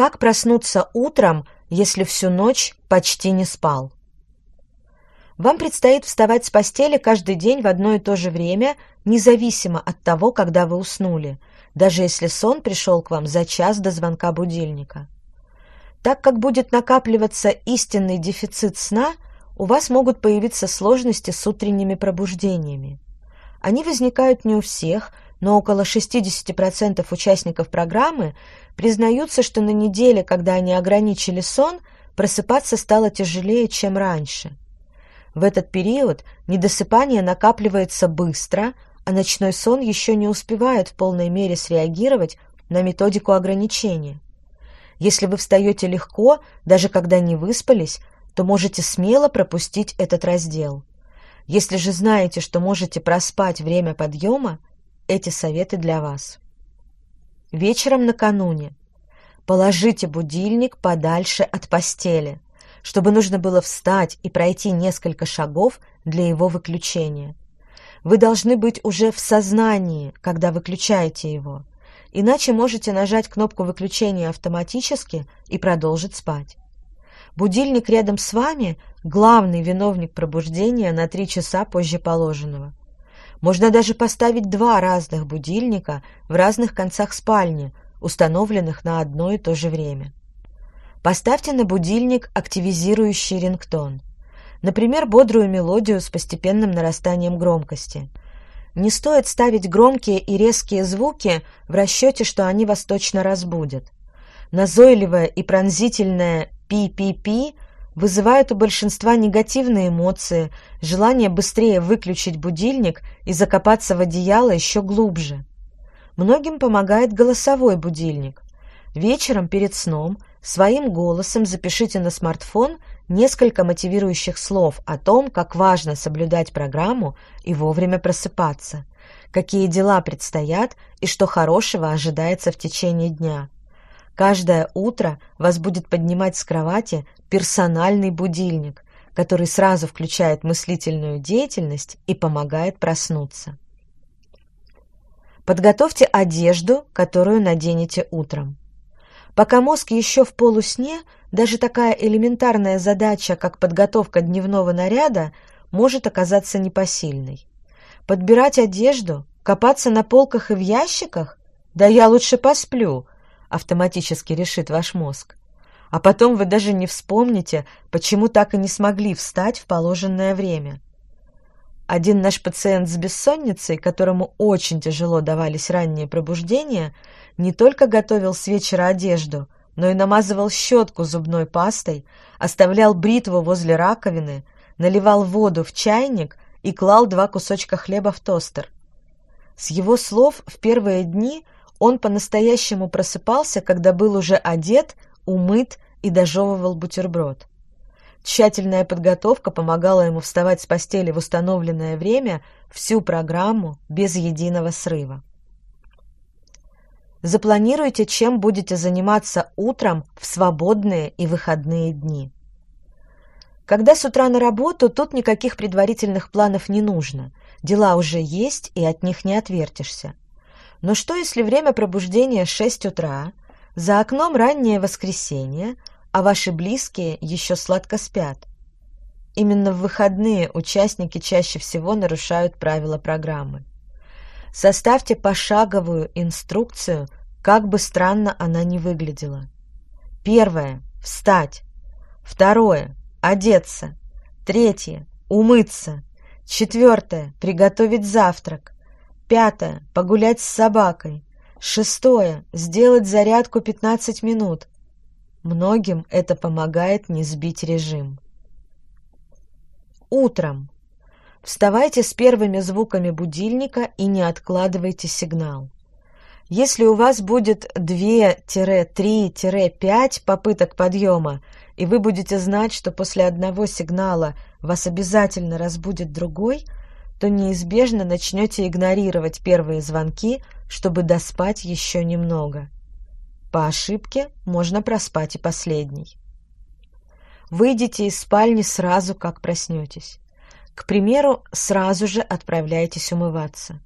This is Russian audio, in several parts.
Как проснуться утром, если всю ночь почти не спал? Вам предстоит вставать с постели каждый день в одно и то же время, независимо от того, когда вы уснули, даже если сон пришел к вам за час до звонка будильника. Так как будет накапливаться истинный дефицит сна, у вас могут появиться сложности с утренними пробуждениями. Они возникают не у всех, но около 60% участников программы признаются, что на неделе, когда они ограничили сон, просыпаться стало тяжелее, чем раньше. В этот период недосыпание накапливается быстро, а ночной сон еще не успевает в полной мере среагировать на методику ограничения. Если вы встаете легко, даже когда не выспались, то можете смело пропустить этот раздел. Если же знаете, что можете проспать время подъема, эти советы для вас. Вечером накануне положите будильник подальше от постели – чтобы нужно было встать и пройти несколько шагов для его выключения. Вы должны быть уже в сознании, когда выключаете его, иначе можете нажать кнопку выключения автоматически и продолжить спать. Будильник рядом с вами – главный виновник пробуждения на три часа позже положенного. Можно даже поставить два разных будильника в разных концах спальни, установленных на одно и то же время. Поставьте на будильник активизирующий рингтон. Например, бодрую мелодию с постепенным нарастанием громкости. Не стоит ставить громкие и резкие звуки в расчете, что они вас точно разбудят. Назойливое и пронзительное «пи-пи-пи» вызывает у большинства негативные эмоции, желание быстрее выключить будильник и закопаться в одеяло еще глубже. Многим помогает голосовой будильник. Вечером перед сном – Своим голосом запишите на смартфон несколько мотивирующих слов о том, как важно соблюдать программу и вовремя просыпаться, какие дела предстоят и что хорошего ожидается в течение дня. Каждое утро вас будет поднимать с кровати персональный будильник, который сразу включает мыслительную деятельность и помогает проснуться. Подготовьте одежду, которую наденете утром. Пока мозг еще в полусне, даже такая элементарная задача, как подготовка дневного наряда, может оказаться непосильной. Подбирать одежду, копаться на полках и в ящиках? Да я лучше посплю, автоматически решит ваш мозг. А потом вы даже не вспомните, почему так и не смогли встать в положенное время. Один наш пациент с бессонницей, которому очень тяжело давались ранние пробуждения, не только готовил с вечера одежду, но и намазывал щетку зубной пастой, оставлял бритву возле раковины, наливал воду в чайник и клал два кусочка хлеба в тостер. С его слов в первые дни он по-настоящему просыпался, когда был уже одет, умыт и дожевывал бутерброд. Тщательная подготовка помогала ему вставать с постели в установленное время всю программу без единого срыва. Запланируйте, чем будете заниматься утром в свободные и выходные дни. Когда с утра на работу, тут никаких предварительных планов не нужно. Дела уже есть, и от них не отвертишься. Но что, если время пробуждения 6 утра, за окном раннее воскресенье, а ваши близкие еще сладко спят. Именно в выходные участники чаще всего нарушают правила программы. Составьте пошаговую инструкцию, как бы странно она ни выглядела. Первое – встать. Второе – одеться. Третье – умыться. Четвертое – приготовить завтрак. Пятое – погулять с собакой. Шестое – сделать зарядку 15 минут. Многим это помогает не сбить режим. Утром. Вставайте с первыми звуками будильника и не откладывайте сигнал. Если у вас будет 2-3-5 попыток подъема, и вы будете знать, что после одного сигнала вас обязательно разбудит другой, то неизбежно начнете игнорировать первые звонки, чтобы доспать еще немного. По ошибке можно проспать и последний. Выйдите из спальни сразу, как проснетесь. К примеру, сразу же отправляйтесь умываться.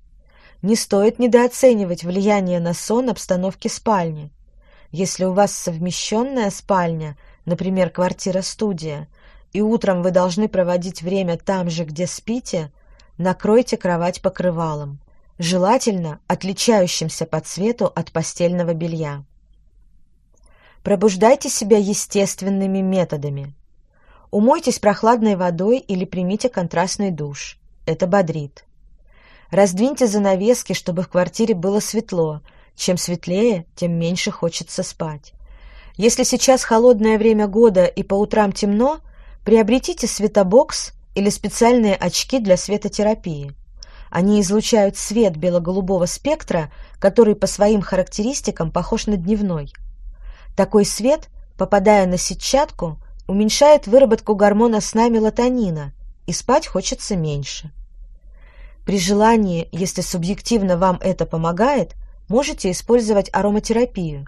Не стоит недооценивать влияние на сон обстановки спальни. Если у вас совмещенная спальня, например, квартира-студия, и утром вы должны проводить время там же, где спите, накройте кровать покрывалом, желательно отличающимся по цвету от постельного белья. Пробуждайте себя естественными методами. Умойтесь прохладной водой или примите контрастный душ. Это бодрит. Раздвиньте занавески, чтобы в квартире было светло. Чем светлее, тем меньше хочется спать. Если сейчас холодное время года и по утрам темно, приобретите светобокс или специальные очки для светотерапии. Они излучают свет бело-голубого спектра, который по своим характеристикам похож на дневной. Такой свет, попадая на сетчатку, уменьшает выработку гормона сна мелатонина, и спать хочется меньше. При желании, если субъективно вам это помогает, можете использовать ароматерапию.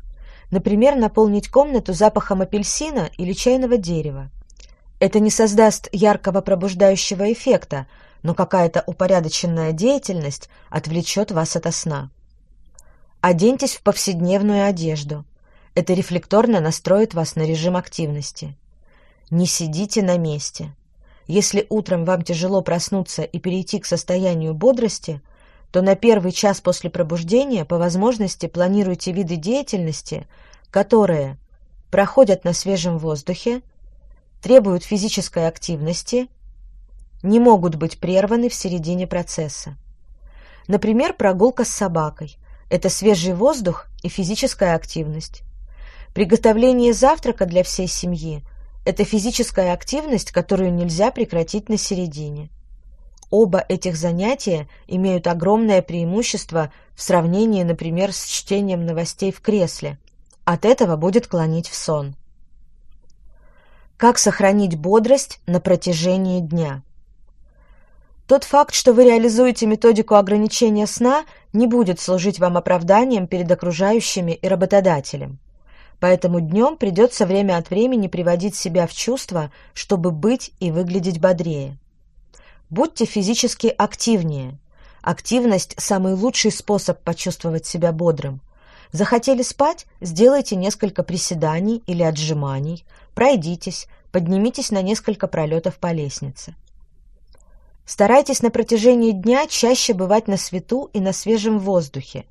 Например, наполнить комнату запахом апельсина или чайного дерева. Это не создаст яркого пробуждающего эффекта, но какая-то упорядоченная деятельность отвлечет вас от сна. Оденьтесь в повседневную одежду. Это рефлекторно настроит вас на режим активности. Не сидите на месте. Если утром вам тяжело проснуться и перейти к состоянию бодрости, то на первый час после пробуждения по возможности планируйте виды деятельности, которые проходят на свежем воздухе, требуют физической активности, не могут быть прерваны в середине процесса. Например, прогулка с собакой – это свежий воздух и физическая активность. Приготовление завтрака для всей семьи – это физическая активность, которую нельзя прекратить на середине. Оба этих занятия имеют огромное преимущество в сравнении, например, с чтением новостей в кресле. От этого будет клонить в сон. Как сохранить бодрость на протяжении дня? Тот факт, что вы реализуете методику ограничения сна, не будет служить вам оправданием перед окружающими и работодателем поэтому днем придется время от времени приводить себя в чувство, чтобы быть и выглядеть бодрее. Будьте физически активнее. Активность – самый лучший способ почувствовать себя бодрым. Захотели спать – сделайте несколько приседаний или отжиманий, пройдитесь, поднимитесь на несколько пролетов по лестнице. Старайтесь на протяжении дня чаще бывать на свету и на свежем воздухе.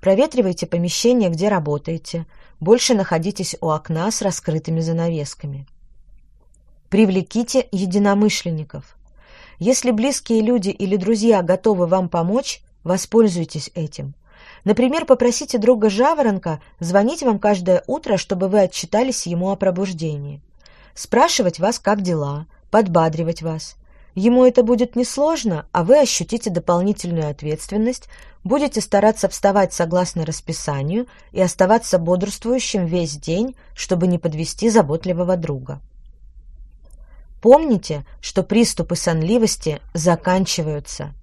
Проветривайте помещение, где работаете – больше находитесь у окна с раскрытыми занавесками. Привлеките единомышленников. Если близкие люди или друзья готовы вам помочь, воспользуйтесь этим. Например, попросите друга Жаворонка звонить вам каждое утро, чтобы вы отчитались ему о пробуждении. Спрашивать вас, как дела, подбадривать вас. Ему это будет несложно, а вы ощутите дополнительную ответственность, будете стараться вставать согласно расписанию и оставаться бодрствующим весь день, чтобы не подвести заботливого друга. Помните, что приступы сонливости заканчиваются.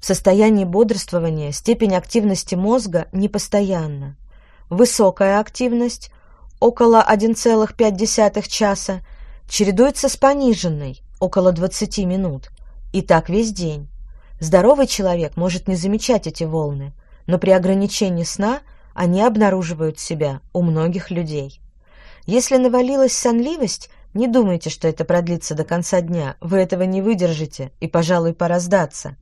В состоянии бодрствования степень активности мозга непостоянна. Высокая активность, около 1,5 часа, чередуется с пониженной, около 20 минут. И так весь день. Здоровый человек может не замечать эти волны, но при ограничении сна они обнаруживают себя у многих людей. Если навалилась сонливость, не думайте, что это продлится до конца дня. Вы этого не выдержите, и, пожалуй, пора сдаться.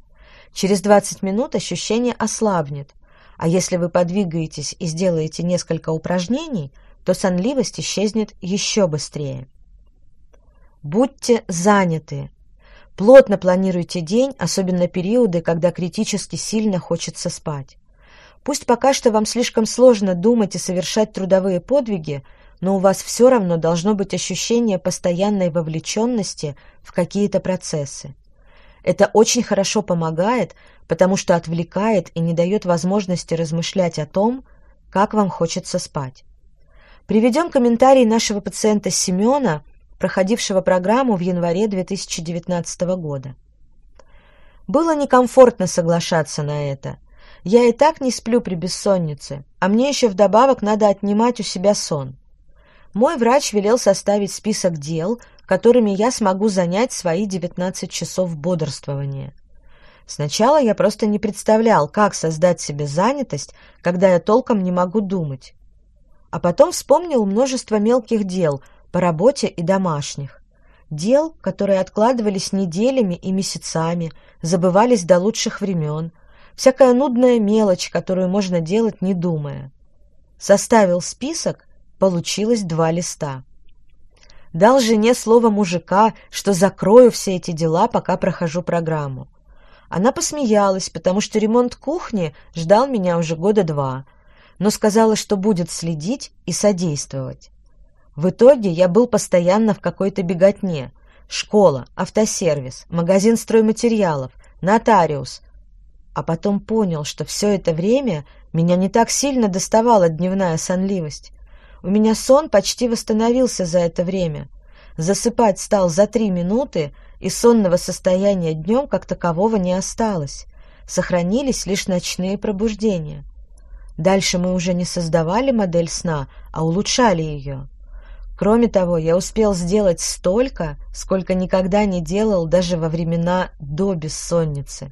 Через 20 минут ощущение ослабнет, а если вы подвигаетесь и сделаете несколько упражнений, то сонливость исчезнет еще быстрее. Будьте заняты. Плотно планируйте день, особенно периоды, когда критически сильно хочется спать. Пусть пока что вам слишком сложно думать и совершать трудовые подвиги, но у вас все равно должно быть ощущение постоянной вовлеченности в какие-то процессы. Это очень хорошо помогает, потому что отвлекает и не дает возможности размышлять о том, как вам хочется спать. Приведем комментарий нашего пациента Семена – проходившего программу в январе 2019 года. Было некомфортно соглашаться на это. Я и так не сплю при бессоннице, а мне еще вдобавок надо отнимать у себя сон. Мой врач велел составить список дел, которыми я смогу занять свои 19 часов бодрствования. Сначала я просто не представлял, как создать себе занятость, когда я толком не могу думать. а потом вспомнил множество мелких дел по работе и домашних. Дел, которые откладывались неделями и месяцами, забывались до лучших времен. Всякая нудная мелочь, которую можно делать, не думая. Составил список, получилось два листа. Дал жене слово мужика, что закрою все эти дела, пока прохожу программу. Она посмеялась, потому что ремонт кухни ждал меня уже года два, но сказала, что будет следить и содействовать. В итоге я был постоянно в какой-то беготне. Школа, автосервис, магазин стройматериалов, нотариус. А потом понял, что все это время меня не так сильно доставала дневная сонливость. У меня сон почти восстановился за это время. Засыпать стал за три минуты, и сонного состояния днем как такового не осталось. Сохранились лишь ночные пробуждения. Дальше мы уже не создавали модель сна, а улучшали ее. Кроме того, я успел сделать столько, сколько никогда не делал даже во времена до бессонницы.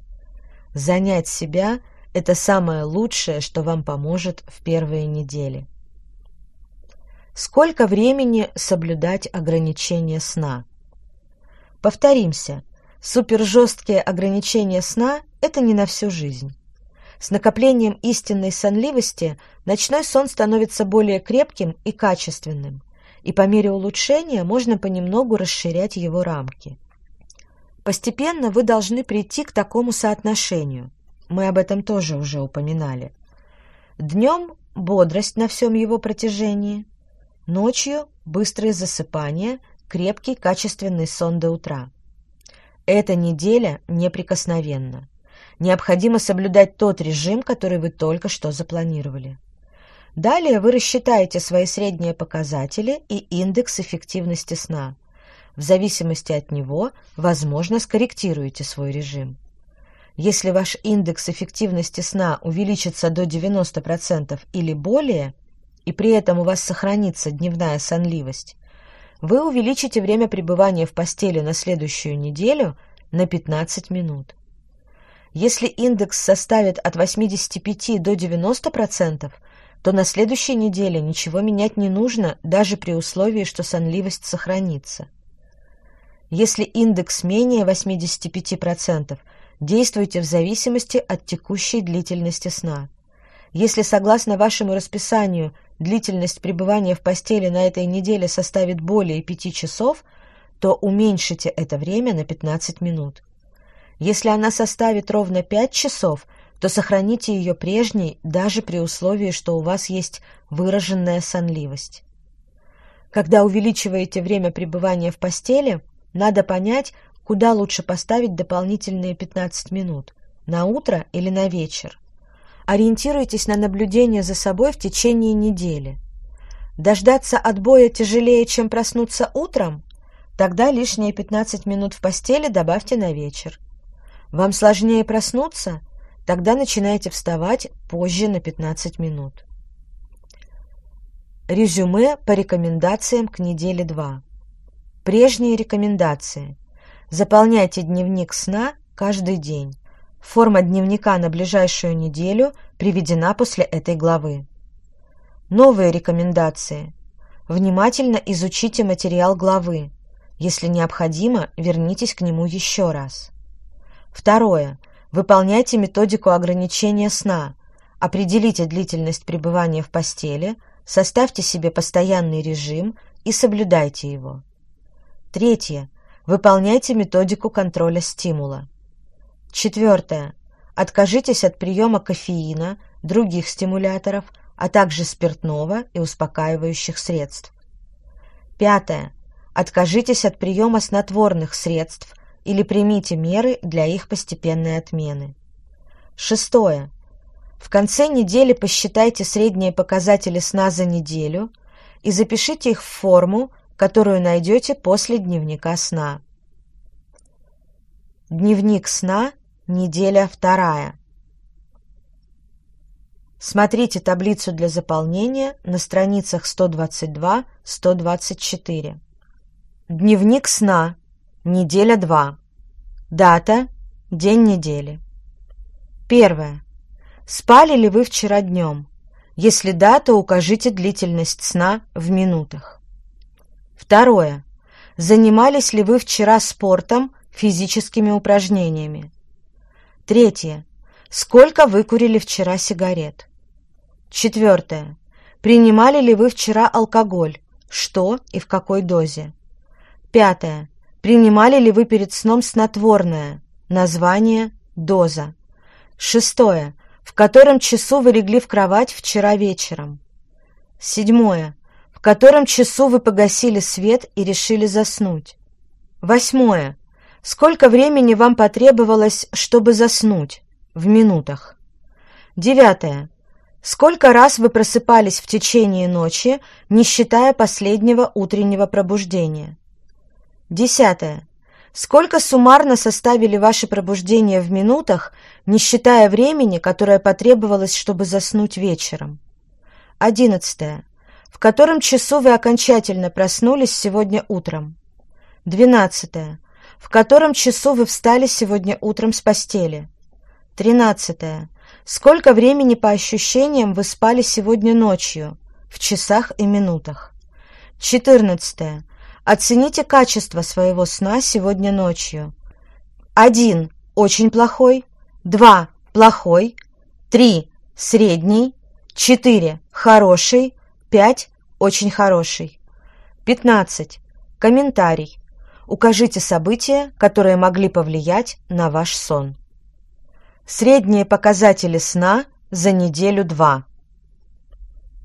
Занять себя – это самое лучшее, что вам поможет в первые недели. Сколько времени соблюдать ограничения сна? Повторимся, супержесткие ограничения сна – это не на всю жизнь. С накоплением истинной сонливости ночной сон становится более крепким и качественным, и по мере улучшения можно понемногу расширять его рамки. Постепенно вы должны прийти к такому соотношению. Мы об этом тоже уже упоминали. Днем – бодрость на всем его протяжении, Ночью быстрое засыпание, крепкий качественный сон до утра. Эта неделя неприкосновенна. Необходимо соблюдать тот режим, который вы только что запланировали. Далее вы рассчитаете свои средние показатели и индекс эффективности сна. В зависимости от него, возможно, скорректируете свой режим. Если ваш индекс эффективности сна увеличится до 90% или более, и при этом у вас сохранится дневная сонливость, вы увеличите время пребывания в постели на следующую неделю на 15 минут. Если индекс составит от 85 до 90%, то на следующей неделе ничего менять не нужно, даже при условии, что сонливость сохранится. Если индекс менее 85%, действуйте в зависимости от текущей длительности сна. Если, согласно вашему расписанию, длительность пребывания в постели на этой неделе составит более пяти часов, то уменьшите это время на 15 минут. Если она составит ровно 5 часов, то сохраните ее прежней даже при условии, что у вас есть выраженная сонливость. Когда увеличиваете время пребывания в постели, надо понять, куда лучше поставить дополнительные 15 минут – на утро или на вечер. Ориентируйтесь на наблюдение за собой в течение недели. Дождаться отбоя тяжелее, чем проснуться утром? Тогда лишние 15 минут в постели добавьте на вечер. Вам сложнее проснуться? Тогда начинайте вставать позже на 15 минут. Резюме по рекомендациям к неделе 2. Прежние рекомендации. Заполняйте дневник сна каждый день. Форма дневника на ближайшую неделю приведена после этой главы. Новые рекомендации. Внимательно изучите материал главы. Если необходимо, вернитесь к нему еще раз. Второе. Выполняйте методику ограничения сна. Определите длительность пребывания в постели, составьте себе постоянный режим и соблюдайте его. Третье. Выполняйте методику контроля стимула. Четвертое. Откажитесь от приема кофеина, других стимуляторов, а также спиртного и успокаивающих средств. Пятое. Откажитесь от приема снотворных средств или примите меры для их постепенной отмены. Шестое. В конце недели посчитайте средние показатели сна за неделю и запишите их в форму, которую найдете после дневника сна. Дневник сна Неделя вторая. Смотрите таблицу для заполнения на страницах 122-124. Дневник сна. Неделя 2. Дата. День недели. Первое. Спали ли вы вчера днем? Если да, то укажите длительность сна в минутах. Второе. Занимались ли вы вчера спортом, физическими упражнениями? Третье. Сколько вы курили вчера сигарет? Четвертое. Принимали ли вы вчера алкоголь? Что и в какой дозе? Пятое. Принимали ли вы перед сном снотворное? Название, доза. Шестое. В котором часу вы легли в кровать вчера вечером? Седьмое. В котором часу вы погасили свет и решили заснуть? Восьмое. Сколько времени вам потребовалось, чтобы заснуть? В минутах. Девятое. Сколько раз вы просыпались в течение ночи, не считая последнего утреннего пробуждения? Десятое. Сколько суммарно составили ваши пробуждения в минутах, не считая времени, которое потребовалось, чтобы заснуть вечером? Одиннадцатое. В котором часу вы окончательно проснулись сегодня утром? Двенадцатое. В котором часу вы встали сегодня утром с постели? Тринадцатое. Сколько времени по ощущениям вы спали сегодня ночью? В часах и минутах. Четырнадцатое. Оцените качество своего сна сегодня ночью. Один – очень плохой, два – плохой, три – средний, четыре – хороший, пять – очень хороший. Пятнадцать. Комментарий. Укажите события, которые могли повлиять на ваш сон. Средние показатели сна за неделю два.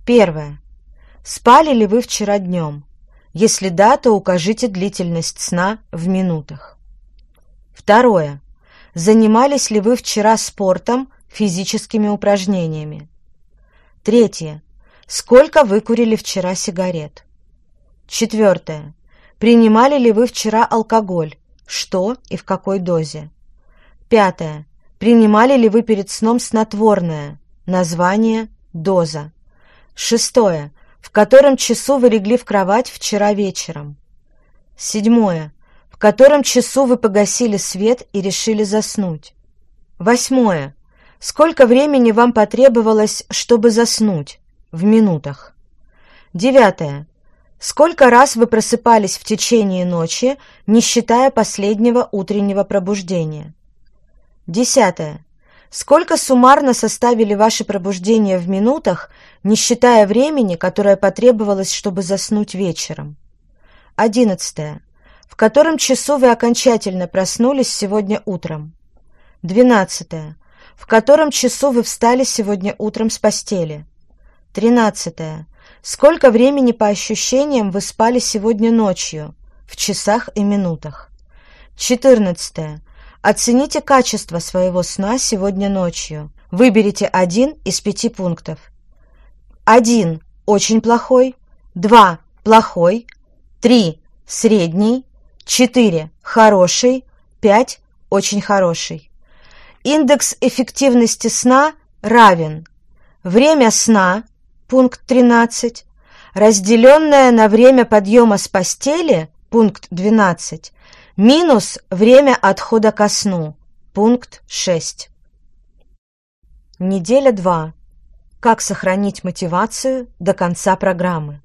Первое. Спали ли вы вчера днем? Если да, то укажите длительность сна в минутах. Второе. Занимались ли вы вчера спортом, физическими упражнениями? Третье. Сколько вы курили вчера сигарет? Четвертое. Принимали ли вы вчера алкоголь? Что и в какой дозе? Пятое. Принимали ли вы перед сном снотворное? Название, доза. Шестое в котором часу вы легли в кровать вчера вечером. Седьмое. В котором часу вы погасили свет и решили заснуть. Восьмое. Сколько времени вам потребовалось, чтобы заснуть? В минутах. Девятое. Сколько раз вы просыпались в течение ночи, не считая последнего утреннего пробуждения? Десятое. Сколько суммарно составили ваши пробуждения в минутах, не считая времени, которое потребовалось, чтобы заснуть вечером? Одиннадцатое. В котором часу вы окончательно проснулись сегодня утром? Двенадцатое. В котором часу вы встали сегодня утром с постели? Тринадцатое. Сколько времени по ощущениям вы спали сегодня ночью? В часах и минутах. Четырнадцатое. Оцените качество своего сна сегодня ночью. Выберите один из пяти пунктов. Один – очень плохой, два – плохой, три – средний, четыре – хороший, пять – очень хороший. Индекс эффективности сна равен время сна, пункт 13, разделенное на время подъема с постели, пункт 12, Минус время отхода ко сну. Пункт 6. Неделя 2. Как сохранить мотивацию до конца программы?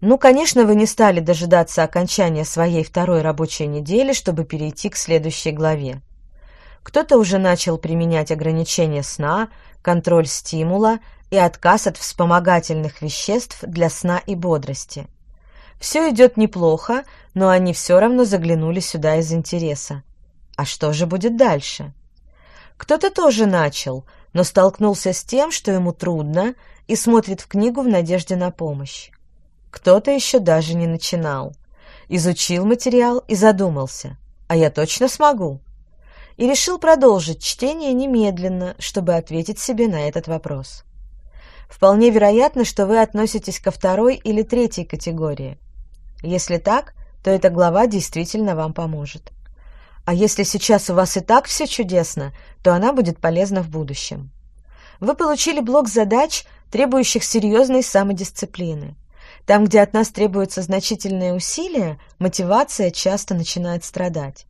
Ну, конечно, вы не стали дожидаться окончания своей второй рабочей недели, чтобы перейти к следующей главе. Кто-то уже начал применять ограничения сна, контроль стимула и отказ от вспомогательных веществ для сна и бодрости. Все идет неплохо, но они все равно заглянули сюда из интереса. А что же будет дальше? Кто-то тоже начал, но столкнулся с тем, что ему трудно, и смотрит в книгу в надежде на помощь. Кто-то еще даже не начинал. Изучил материал и задумался. А я точно смогу? И решил продолжить чтение немедленно, чтобы ответить себе на этот вопрос. Вполне вероятно, что вы относитесь ко второй или третьей категории. Если так, то эта глава действительно вам поможет. А если сейчас у вас и так все чудесно, то она будет полезна в будущем. Вы получили блок задач, требующих серьезной самодисциплины. Там, где от нас требуются значительные усилия, мотивация часто начинает страдать.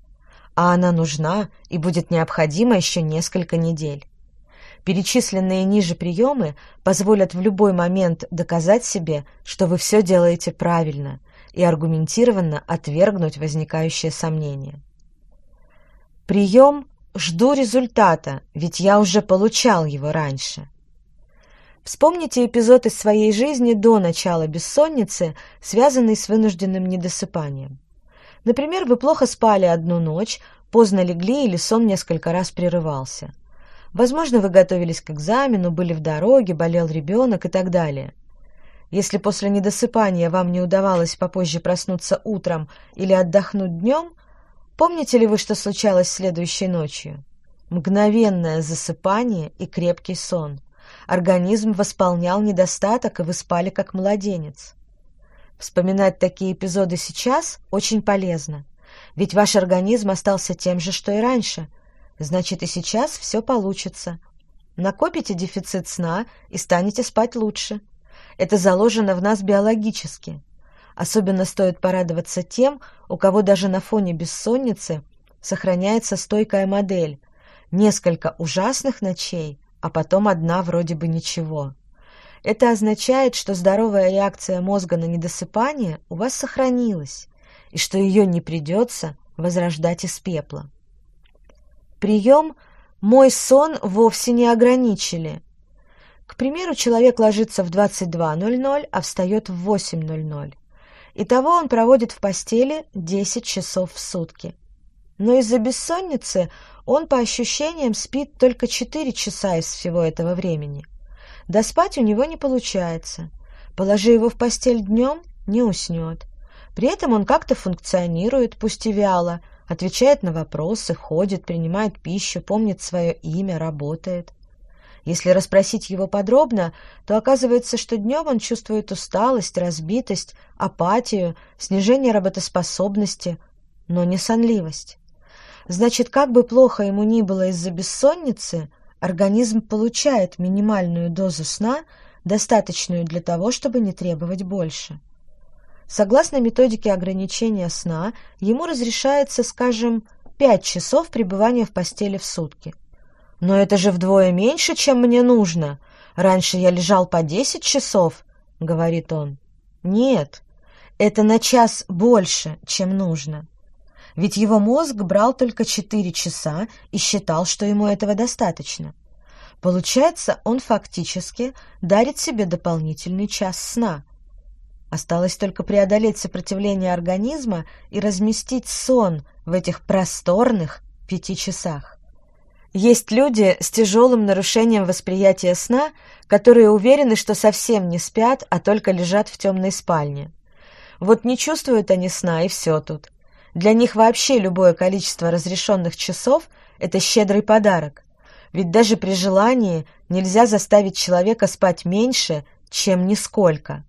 А она нужна и будет необходима еще несколько недель. Перечисленные ниже приемы позволят в любой момент доказать себе, что вы все делаете правильно, и аргументированно отвергнуть возникающие сомнения. Прием «Жду результата, ведь я уже получал его раньше». Вспомните эпизод из своей жизни до начала бессонницы, связанный с вынужденным недосыпанием. Например, вы плохо спали одну ночь, поздно легли или сон несколько раз прерывался. Возможно, вы готовились к экзамену, были в дороге, болел ребенок и так далее. Если после недосыпания вам не удавалось попозже проснуться утром или отдохнуть днем, помните ли вы, что случалось следующей ночью? Мгновенное засыпание и крепкий сон. Организм восполнял недостаток, и вы спали как младенец. Вспоминать такие эпизоды сейчас очень полезно, ведь ваш организм остался тем же, что и раньше. Значит, и сейчас все получится. Накопите дефицит сна и станете спать лучше. Это заложено в нас биологически. Особенно стоит порадоваться тем, у кого даже на фоне бессонницы сохраняется стойкая модель. Несколько ужасных ночей, а потом одна вроде бы ничего. Это означает, что здоровая реакция мозга на недосыпание у вас сохранилась, и что ее не придется возрождать из пепла. Прием «Мой сон вовсе не ограничили», к примеру, человек ложится в 22.00, а встает в 8.00. Итого он проводит в постели 10 часов в сутки. Но из-за бессонницы он по ощущениям спит только 4 часа из всего этого времени. Доспать у него не получается. Положи его в постель днем – не уснет. При этом он как-то функционирует, пусть и вяло, отвечает на вопросы, ходит, принимает пищу, помнит свое имя, работает. Если расспросить его подробно, то оказывается, что днем он чувствует усталость, разбитость, апатию, снижение работоспособности, но не сонливость. Значит, как бы плохо ему ни было из-за бессонницы, организм получает минимальную дозу сна, достаточную для того, чтобы не требовать больше. Согласно методике ограничения сна, ему разрешается, скажем, 5 часов пребывания в постели в сутки – «Но это же вдвое меньше, чем мне нужно. Раньше я лежал по десять часов», — говорит он. «Нет, это на час больше, чем нужно. Ведь его мозг брал только четыре часа и считал, что ему этого достаточно. Получается, он фактически дарит себе дополнительный час сна. Осталось только преодолеть сопротивление организма и разместить сон в этих просторных пяти часах. Есть люди с тяжелым нарушением восприятия сна, которые уверены, что совсем не спят, а только лежат в темной спальне. Вот не чувствуют они сна, и все тут. Для них вообще любое количество разрешенных часов – это щедрый подарок. Ведь даже при желании нельзя заставить человека спать меньше, чем нисколько.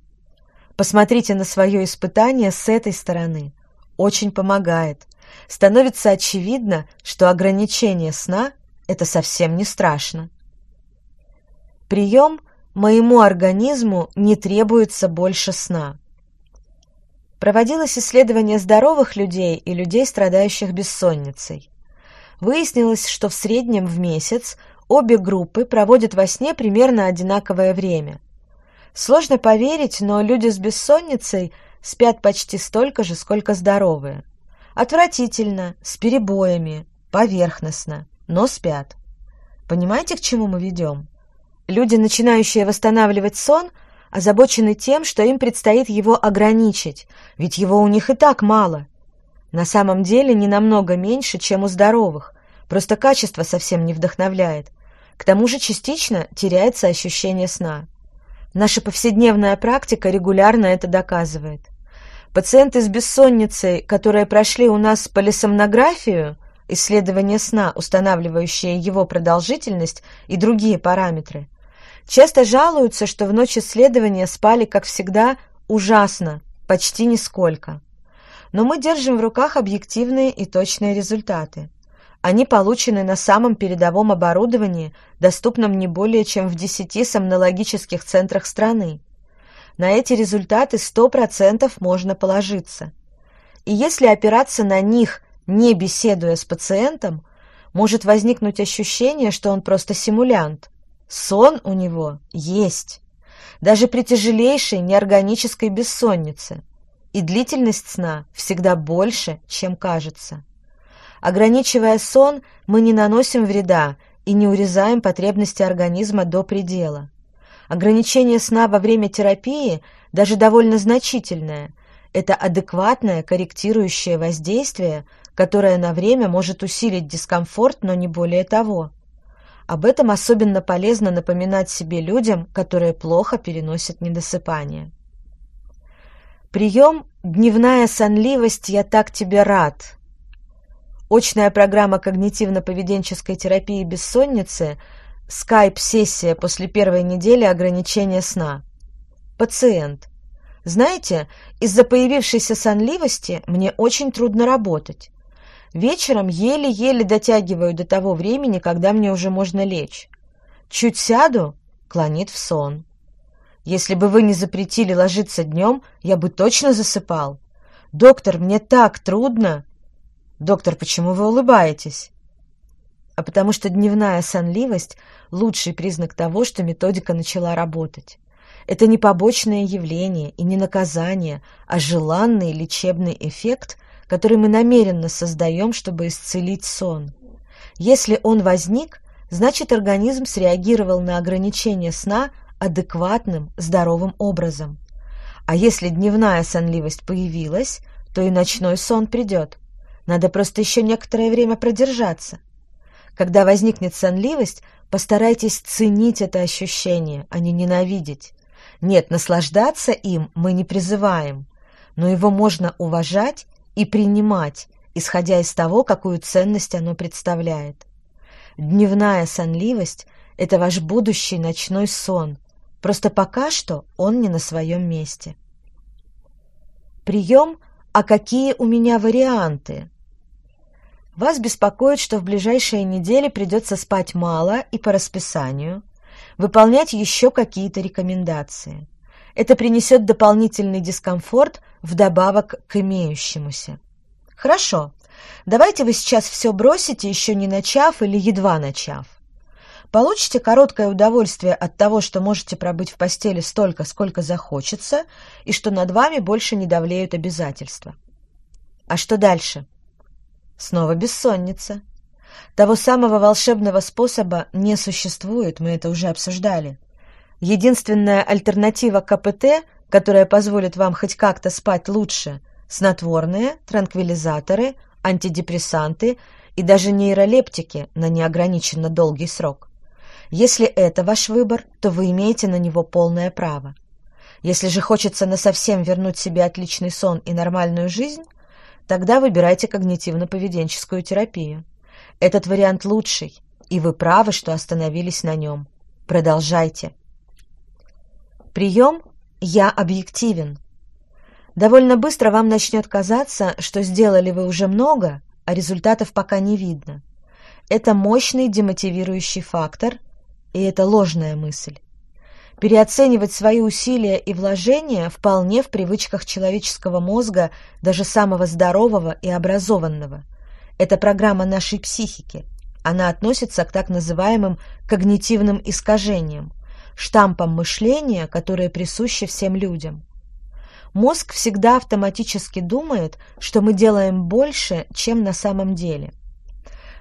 Посмотрите на свое испытание с этой стороны. Очень помогает. Становится очевидно, что ограничение сна – это совсем не страшно. Прием «Моему организму не требуется больше сна». Проводилось исследование здоровых людей и людей, страдающих бессонницей. Выяснилось, что в среднем в месяц обе группы проводят во сне примерно одинаковое время. Сложно поверить, но люди с бессонницей спят почти столько же, сколько здоровые. Отвратительно, с перебоями, поверхностно но спят. Понимаете, к чему мы ведем? Люди, начинающие восстанавливать сон, озабочены тем, что им предстоит его ограничить, ведь его у них и так мало. На самом деле не намного меньше, чем у здоровых, просто качество совсем не вдохновляет. К тому же частично теряется ощущение сна. Наша повседневная практика регулярно это доказывает. Пациенты с бессонницей, которые прошли у нас полисомнографию, исследование сна, устанавливающее его продолжительность и другие параметры. Часто жалуются, что в ночь исследования спали, как всегда, ужасно, почти нисколько. Но мы держим в руках объективные и точные результаты. Они получены на самом передовом оборудовании, доступном не более чем в 10 сомнологических центрах страны. На эти результаты 100% можно положиться. И если опираться на них не беседуя с пациентом, может возникнуть ощущение, что он просто симулянт. Сон у него есть. Даже при тяжелейшей неорганической бессоннице. И длительность сна всегда больше, чем кажется. Ограничивая сон, мы не наносим вреда и не урезаем потребности организма до предела. Ограничение сна во время терапии даже довольно значительное. Это адекватное корректирующее воздействие, которое на время может усилить дискомфорт, но не более того. Об этом особенно полезно напоминать себе людям, которые плохо переносят недосыпание. Прием «Дневная сонливость. Я так тебе рад». Очная программа когнитивно-поведенческой терапии бессонницы, скайп-сессия после первой недели ограничения сна. Пациент. Знаете, из-за появившейся сонливости мне очень трудно работать. Вечером еле-еле дотягиваю до того времени, когда мне уже можно лечь. Чуть сяду — клонит в сон. Если бы вы не запретили ложиться днем, я бы точно засыпал. Доктор, мне так трудно. Доктор, почему вы улыбаетесь? А потому что дневная сонливость — лучший признак того, что методика начала работать. Это не побочное явление и не наказание, а желанный лечебный эффект, который мы намеренно создаем, чтобы исцелить сон. Если он возник, значит организм среагировал на ограничение сна адекватным, здоровым образом. А если дневная сонливость появилась, то и ночной сон придет. Надо просто еще некоторое время продержаться. Когда возникнет сонливость, постарайтесь ценить это ощущение, а не ненавидеть. Нет, наслаждаться им мы не призываем, но его можно уважать и принимать, исходя из того, какую ценность оно представляет. Дневная сонливость – это ваш будущий ночной сон, просто пока что он не на своем месте. Прием «А какие у меня варианты?» Вас беспокоит, что в ближайшие недели придется спать мало и по расписанию, выполнять еще какие-то рекомендации. Это принесет дополнительный дискомфорт вдобавок к имеющемуся. Хорошо, давайте вы сейчас все бросите, еще не начав или едва начав. Получите короткое удовольствие от того, что можете пробыть в постели столько, сколько захочется, и что над вами больше не давлеют обязательства. А что дальше? Снова бессонница. Того самого волшебного способа не существует, мы это уже обсуждали. Единственная альтернатива КПТ, которая позволит вам хоть как-то спать лучше – снотворные, транквилизаторы, антидепрессанты и даже нейролептики на неограниченно долгий срок. Если это ваш выбор, то вы имеете на него полное право. Если же хочется насовсем вернуть себе отличный сон и нормальную жизнь, тогда выбирайте когнитивно-поведенческую терапию. Этот вариант лучший, и вы правы, что остановились на нем. Продолжайте. Прием «Я объективен». Довольно быстро вам начнет казаться, что сделали вы уже много, а результатов пока не видно. Это мощный демотивирующий фактор, и это ложная мысль. Переоценивать свои усилия и вложения вполне в привычках человеческого мозга, даже самого здорового и образованного. Это программа нашей психики. Она относится к так называемым когнитивным искажениям штампам мышления, которые присущи всем людям. Мозг всегда автоматически думает, что мы делаем больше, чем на самом деле.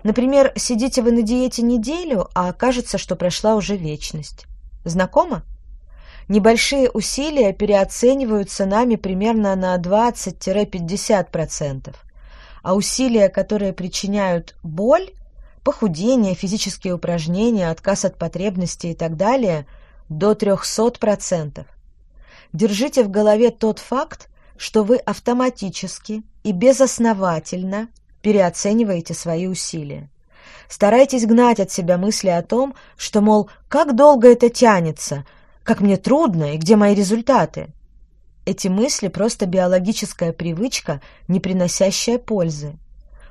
Например, сидите вы на диете неделю, а окажется, что прошла уже вечность. Знакомо? Небольшие усилия переоцениваются нами примерно на 20-50%, а усилия, которые причиняют боль, похудение, физические упражнения, отказ от потребностей и так далее – до 300%. Держите в голове тот факт, что вы автоматически и безосновательно переоцениваете свои усилия. Старайтесь гнать от себя мысли о том, что, мол, как долго это тянется, как мне трудно и где мои результаты. Эти мысли просто биологическая привычка, не приносящая пользы.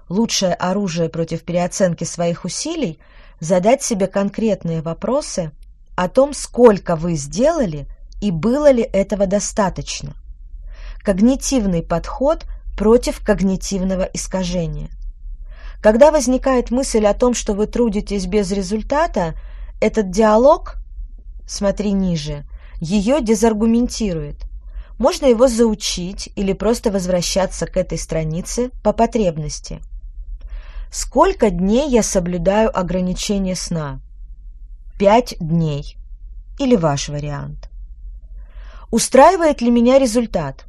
Лучшее оружие против переоценки своих усилий – задать себе конкретные вопросы о том, сколько вы сделали и было ли этого достаточно. Когнитивный подход против когнитивного искажения. Когда возникает мысль о том, что вы трудитесь без результата, Этот диалог, смотри ниже, ее дезаргументирует. Можно его заучить или просто возвращаться к этой странице по потребности. Сколько дней я соблюдаю ограничение сна? Пять дней. Или ваш вариант. Устраивает ли меня результат?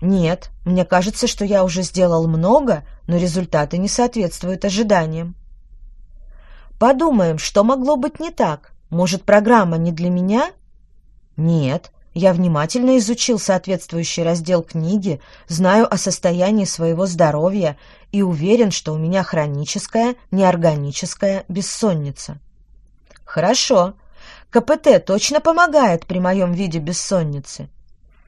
Нет, мне кажется, что я уже сделал много, но результаты не соответствуют ожиданиям. Подумаем, что могло быть не так. Может, программа не для меня? Нет, я внимательно изучил соответствующий раздел книги, знаю о состоянии своего здоровья и уверен, что у меня хроническая, неорганическая бессонница. Хорошо. КПТ точно помогает при моем виде бессонницы?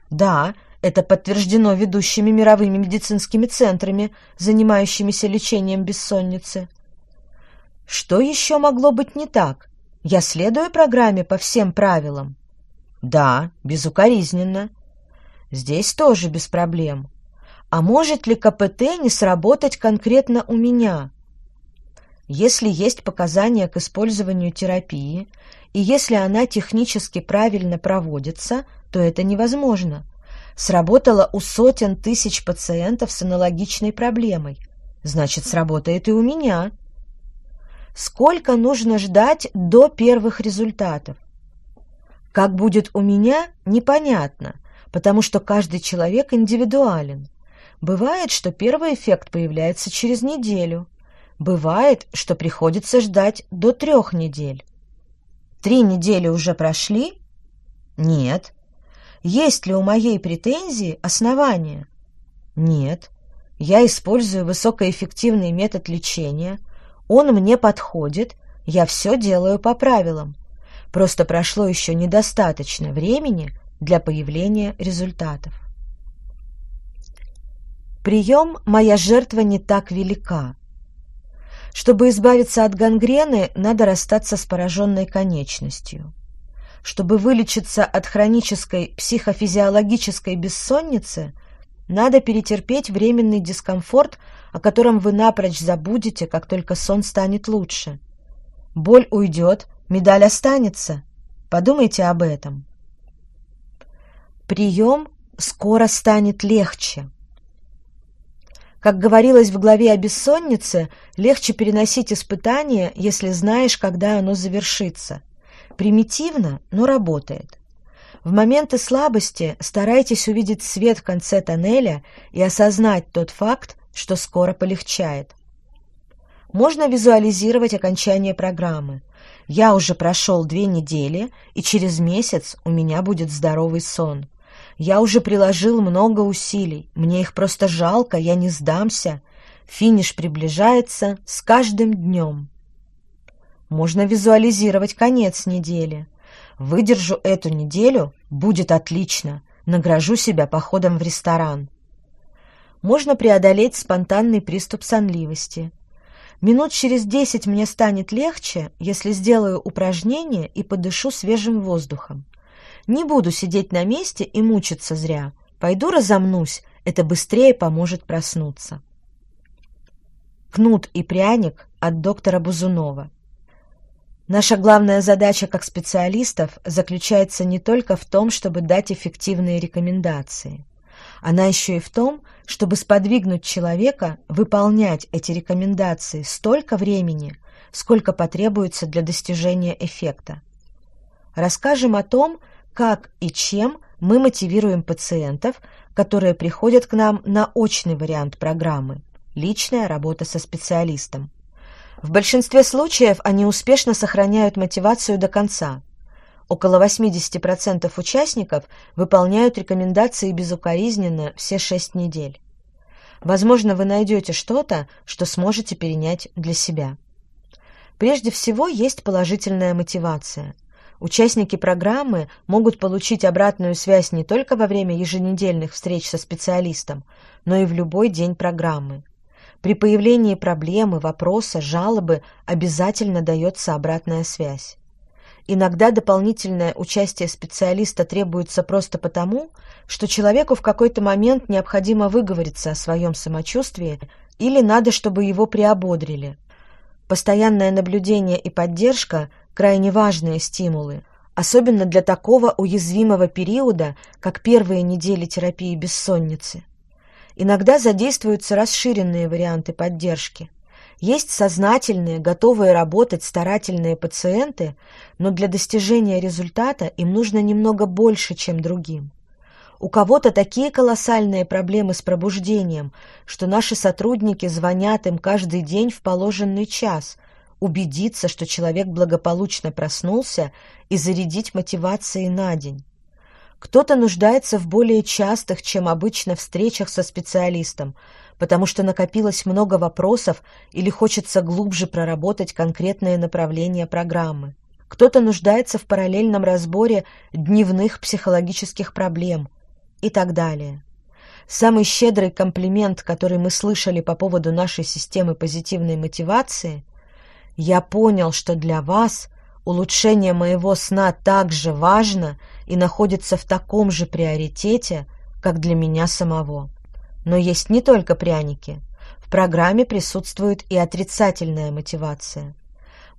Да, это подтверждено ведущими мировыми медицинскими центрами, занимающимися лечением бессонницы. Что еще могло быть не так? Я следую программе по всем правилам? Да, безукоризненно. Здесь тоже без проблем. А может ли КПТ не сработать конкретно у меня? Если есть показания к использованию терапии, и если она технически правильно проводится, то это невозможно сработало у сотен тысяч пациентов с аналогичной проблемой. Значит, сработает и у меня. Сколько нужно ждать до первых результатов? Как будет у меня, непонятно, потому что каждый человек индивидуален. Бывает, что первый эффект появляется через неделю. Бывает, что приходится ждать до трех недель. Три недели уже прошли? Нет. Есть ли у моей претензии основания? Нет. Я использую высокоэффективный метод лечения. Он мне подходит. Я все делаю по правилам. Просто прошло еще недостаточно времени для появления результатов. Прием «Моя жертва не так велика». Чтобы избавиться от гангрены, надо расстаться с пораженной конечностью. Чтобы вылечиться от хронической психофизиологической бессонницы, надо перетерпеть временный дискомфорт, о котором вы напрочь забудете, как только сон станет лучше. Боль уйдет, медаль останется. Подумайте об этом. Прием скоро станет легче. Как говорилось в главе о бессоннице, легче переносить испытание, если знаешь, когда оно завершится. Примитивно, но работает. В моменты слабости старайтесь увидеть свет в конце тоннеля и осознать тот факт, что скоро полегчает. Можно визуализировать окончание программы. Я уже прошел две недели, и через месяц у меня будет здоровый сон. Я уже приложил много усилий, мне их просто жалко, я не сдамся. Финиш приближается с каждым днем. Можно визуализировать конец недели. Выдержу эту неделю, будет отлично. Награжу себя походом в ресторан. Можно преодолеть спонтанный приступ сонливости. Минут через десять мне станет легче, если сделаю упражнение и подышу свежим воздухом. Не буду сидеть на месте и мучиться зря. Пойду разомнусь, это быстрее поможет проснуться. Кнут и пряник от доктора Бузунова. Наша главная задача как специалистов заключается не только в том, чтобы дать эффективные рекомендации. Она еще и в том, чтобы сподвигнуть человека выполнять эти рекомендации столько времени, сколько потребуется для достижения эффекта. Расскажем о том, как и чем мы мотивируем пациентов, которые приходят к нам на очный вариант программы «Личная работа со специалистом». В большинстве случаев они успешно сохраняют мотивацию до конца. Около 80% участников выполняют рекомендации безукоризненно все 6 недель. Возможно, вы найдете что-то, что сможете перенять для себя. Прежде всего, есть положительная мотивация. Участники программы могут получить обратную связь не только во время еженедельных встреч со специалистом, но и в любой день программы. При появлении проблемы, вопроса, жалобы обязательно дается обратная связь. Иногда дополнительное участие специалиста требуется просто потому, что человеку в какой-то момент необходимо выговориться о своем самочувствии или надо, чтобы его приободрили. Постоянное наблюдение и поддержка крайне важные стимулы, особенно для такого уязвимого периода, как первые недели терапии бессонницы. Иногда задействуются расширенные варианты поддержки. Есть сознательные, готовые работать старательные пациенты, но для достижения результата им нужно немного больше, чем другим. У кого-то такие колоссальные проблемы с пробуждением, что наши сотрудники звонят им каждый день в положенный час, убедиться, что человек благополучно проснулся и зарядить мотивацией на день. Кто-то нуждается в более частых, чем обычно, встречах со специалистом, потому что накопилось много вопросов или хочется глубже проработать конкретные направления программы. Кто-то нуждается в параллельном разборе дневных психологических проблем и так далее. Самый щедрый комплимент, который мы слышали по поводу нашей системы позитивной мотивации, я понял, что для вас улучшение моего сна так же важно и находится в таком же приоритете, как для меня самого. Но есть не только пряники. В программе присутствует и отрицательная мотивация.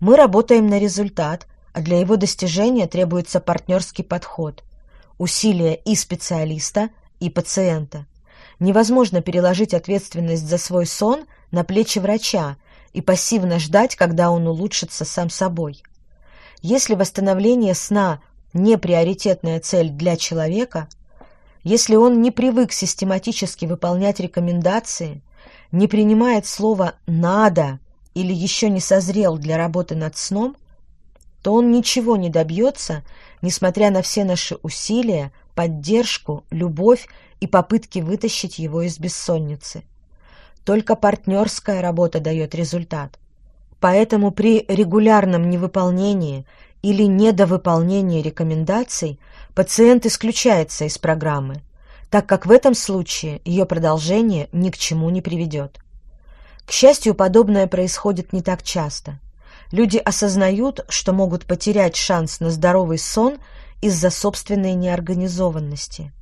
Мы работаем на результат, а для его достижения требуется партнерский подход, усилия и специалиста, и пациента. Невозможно переложить ответственность за свой сон на плечи врача и пассивно ждать, когда он улучшится сам собой. Если восстановление сна не приоритетная цель для человека – если он не привык систематически выполнять рекомендации, не принимает слово «надо» или еще не созрел для работы над сном, то он ничего не добьется, несмотря на все наши усилия, поддержку, любовь и попытки вытащить его из бессонницы. Только партнерская работа дает результат. Поэтому при регулярном невыполнении или недовыполнении рекомендаций – пациент исключается из программы, так как в этом случае ее продолжение ни к чему не приведет. К счастью, подобное происходит не так часто. Люди осознают, что могут потерять шанс на здоровый сон из-за собственной неорганизованности.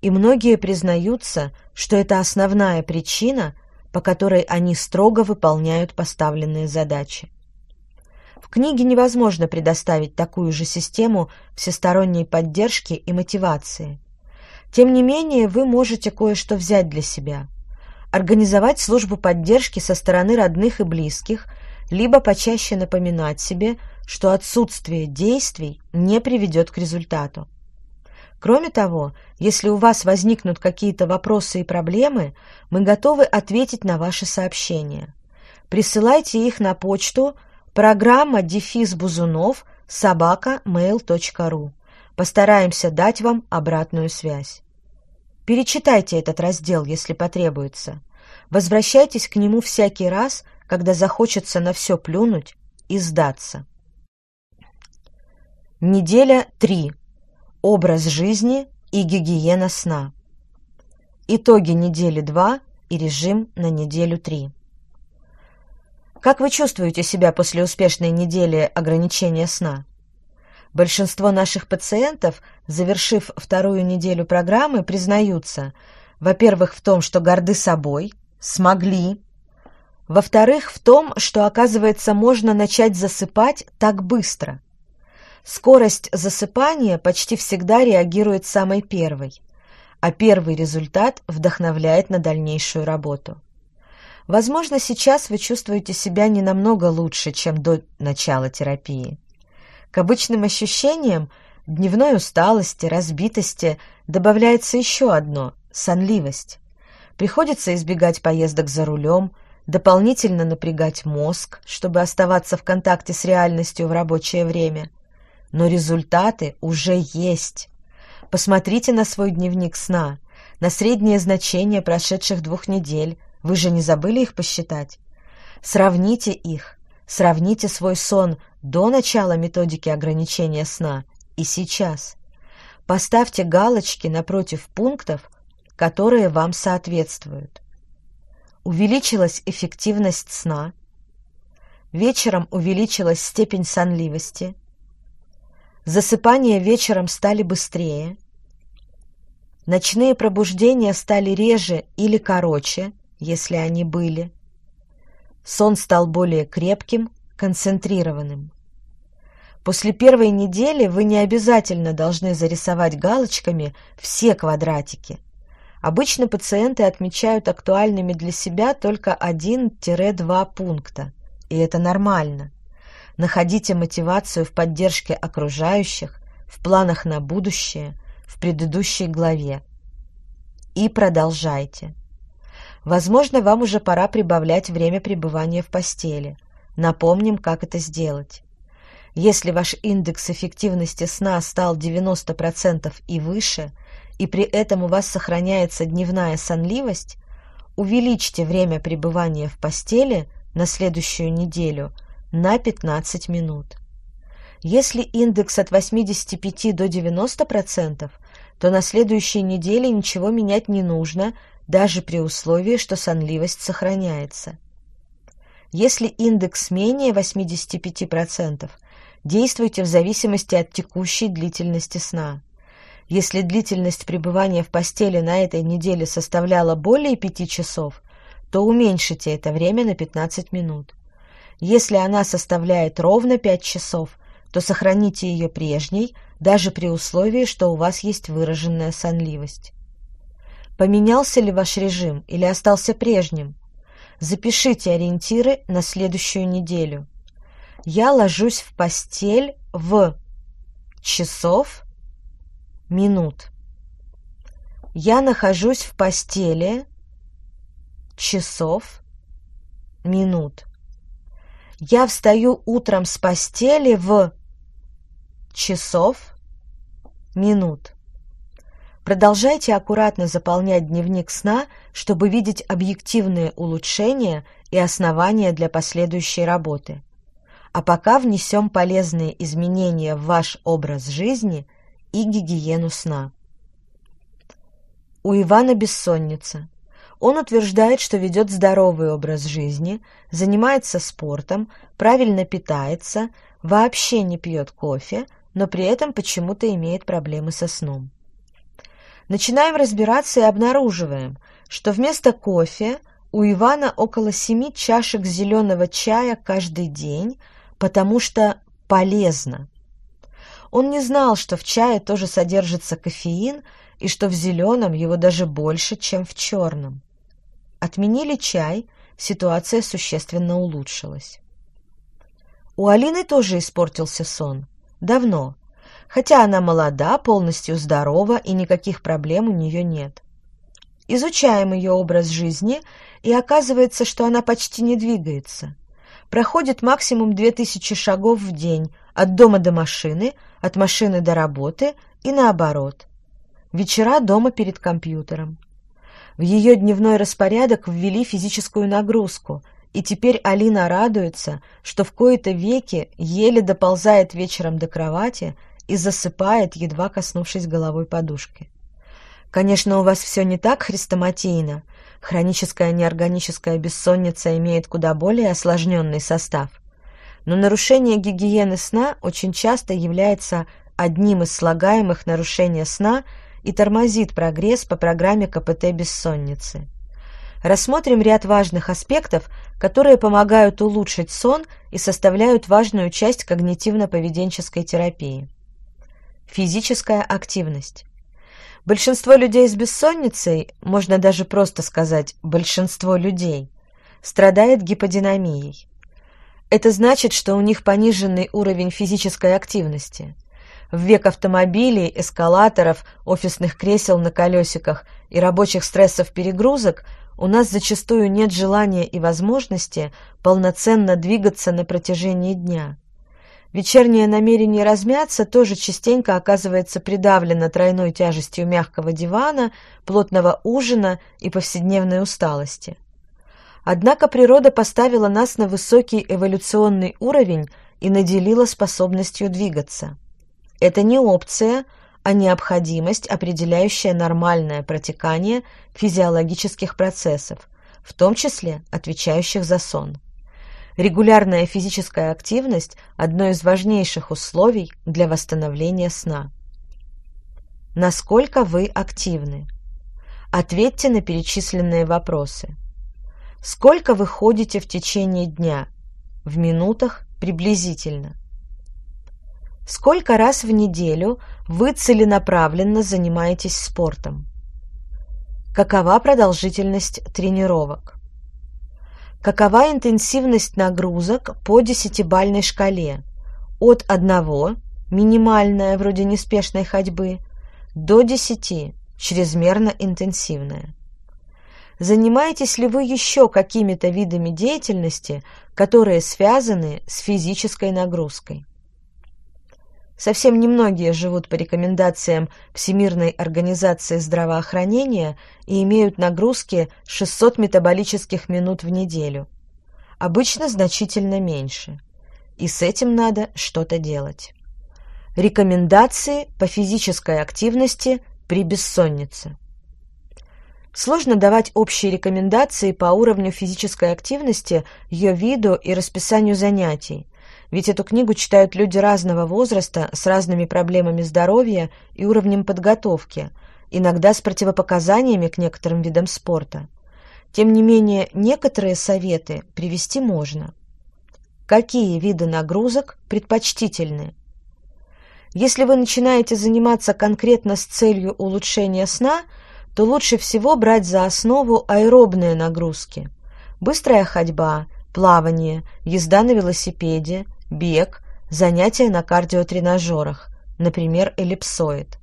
И многие признаются, что это основная причина, по которой они строго выполняют поставленные задачи. В книге невозможно предоставить такую же систему всесторонней поддержки и мотивации. Тем не менее, вы можете кое-что взять для себя. Организовать службу поддержки со стороны родных и близких, либо почаще напоминать себе, что отсутствие действий не приведет к результату. Кроме того, если у вас возникнут какие-то вопросы и проблемы, мы готовы ответить на ваши сообщения. Присылайте их на почту Программа «Дефис Бузунов» собака mail.ru. Постараемся дать вам обратную связь. Перечитайте этот раздел, если потребуется. Возвращайтесь к нему всякий раз, когда захочется на все плюнуть и сдаться. Неделя 3. Образ жизни и гигиена сна. Итоги недели 2 и режим на неделю 3. Как вы чувствуете себя после успешной недели ограничения сна? Большинство наших пациентов, завершив вторую неделю программы, признаются, во-первых, в том, что горды собой, смогли, во-вторых, в том, что, оказывается, можно начать засыпать так быстро. Скорость засыпания почти всегда реагирует самой первой, а первый результат вдохновляет на дальнейшую работу. Возможно, сейчас вы чувствуете себя не намного лучше, чем до начала терапии. К обычным ощущениям дневной усталости, разбитости добавляется еще одно – сонливость. Приходится избегать поездок за рулем, дополнительно напрягать мозг, чтобы оставаться в контакте с реальностью в рабочее время. Но результаты уже есть. Посмотрите на свой дневник сна, на среднее значение прошедших двух недель – вы же не забыли их посчитать? Сравните их. Сравните свой сон до начала методики ограничения сна и сейчас. Поставьте галочки напротив пунктов, которые вам соответствуют. Увеличилась эффективность сна. Вечером увеличилась степень сонливости. Засыпания вечером стали быстрее. Ночные пробуждения стали реже или короче если они были. Сон стал более крепким, концентрированным. После первой недели вы не обязательно должны зарисовать галочками все квадратики. Обычно пациенты отмечают актуальными для себя только 1-2 пункта, и это нормально. Находите мотивацию в поддержке окружающих, в планах на будущее, в предыдущей главе. И продолжайте. Возможно, вам уже пора прибавлять время пребывания в постели. Напомним, как это сделать. Если ваш индекс эффективности сна стал 90% и выше, и при этом у вас сохраняется дневная сонливость, увеличьте время пребывания в постели на следующую неделю на 15 минут. Если индекс от 85 до 90%, то на следующей неделе ничего менять не нужно, даже при условии, что сонливость сохраняется. Если индекс менее 85%, действуйте в зависимости от текущей длительности сна. Если длительность пребывания в постели на этой неделе составляла более 5 часов, то уменьшите это время на 15 минут. Если она составляет ровно 5 часов, то сохраните ее прежней, даже при условии, что у вас есть выраженная сонливость. Поменялся ли ваш режим или остался прежним? Запишите ориентиры на следующую неделю. Я ложусь в постель в часов минут. Я нахожусь в постели часов минут. Я встаю утром с постели в часов, минут. Продолжайте аккуратно заполнять дневник сна, чтобы видеть объективные улучшения и основания для последующей работы. А пока внесем полезные изменения в ваш образ жизни и гигиену сна. У Ивана бессонница. Он утверждает, что ведет здоровый образ жизни, занимается спортом, правильно питается, вообще не пьет кофе, но при этом почему-то имеет проблемы со сном. Начинаем разбираться и обнаруживаем, что вместо кофе у Ивана около семи чашек зеленого чая каждый день, потому что полезно. Он не знал, что в чае тоже содержится кофеин и что в зеленом его даже больше, чем в черном. Отменили чай, ситуация существенно улучшилась. У Алины тоже испортился сон. Давно. Хотя она молода, полностью здорова и никаких проблем у нее нет. Изучаем ее образ жизни, и оказывается, что она почти не двигается. Проходит максимум 2000 шагов в день от дома до машины, от машины до работы и наоборот. Вечера дома перед компьютером. В ее дневной распорядок ввели физическую нагрузку, и теперь Алина радуется, что в кои-то веки еле доползает вечером до кровати и засыпает, едва коснувшись головой подушки. Конечно, у вас все не так хрестоматийно. Хроническая неорганическая бессонница имеет куда более осложненный состав. Но нарушение гигиены сна очень часто является одним из слагаемых нарушения сна и тормозит прогресс по программе КПТ бессонницы рассмотрим ряд важных аспектов, которые помогают улучшить сон и составляют важную часть когнитивно-поведенческой терапии. Физическая активность. Большинство людей с бессонницей, можно даже просто сказать большинство людей, страдает гиподинамией. Это значит, что у них пониженный уровень физической активности. В век автомобилей, эскалаторов, офисных кресел на колесиках и рабочих стрессов перегрузок – у нас зачастую нет желания и возможности полноценно двигаться на протяжении дня. Вечернее намерение размяться тоже частенько оказывается придавлено тройной тяжестью мягкого дивана, плотного ужина и повседневной усталости. Однако природа поставила нас на высокий эволюционный уровень и наделила способностью двигаться. Это не опция – а необходимость, определяющая нормальное протекание физиологических процессов, в том числе отвечающих за сон. Регулярная физическая активность – одно из важнейших условий для восстановления сна. Насколько вы активны? Ответьте на перечисленные вопросы. Сколько вы ходите в течение дня? В минутах приблизительно. Сколько раз в неделю вы целенаправленно занимаетесь спортом? Какова продолжительность тренировок? Какова интенсивность нагрузок по десятибальной шкале? От 1, минимальная, вроде неспешной ходьбы, до 10, чрезмерно интенсивная. Занимаетесь ли вы еще какими-то видами деятельности, которые связаны с физической нагрузкой? Совсем немногие живут по рекомендациям Всемирной организации здравоохранения и имеют нагрузки 600 метаболических минут в неделю. Обычно значительно меньше. И с этим надо что-то делать. Рекомендации по физической активности при бессоннице. Сложно давать общие рекомендации по уровню физической активности, ее виду и расписанию занятий. Ведь эту книгу читают люди разного возраста, с разными проблемами здоровья и уровнем подготовки, иногда с противопоказаниями к некоторым видам спорта. Тем не менее, некоторые советы привести можно. Какие виды нагрузок предпочтительны? Если вы начинаете заниматься конкретно с целью улучшения сна, то лучше всего брать за основу аэробные нагрузки. Быстрая ходьба, плавание, езда на велосипеде, бег, занятия на кардиотренажерах, например, эллипсоид.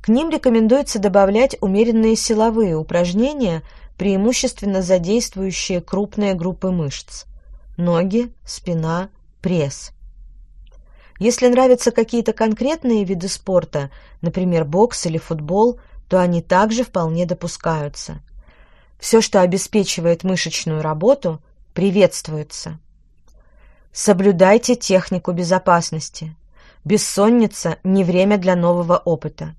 К ним рекомендуется добавлять умеренные силовые упражнения, преимущественно задействующие крупные группы мышц – ноги, спина, пресс. Если нравятся какие-то конкретные виды спорта, например, бокс или футбол, то они также вполне допускаются. Все, что обеспечивает мышечную работу, приветствуется. Соблюдайте технику безопасности. Бессонница – не время для нового опыта.